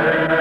Amen.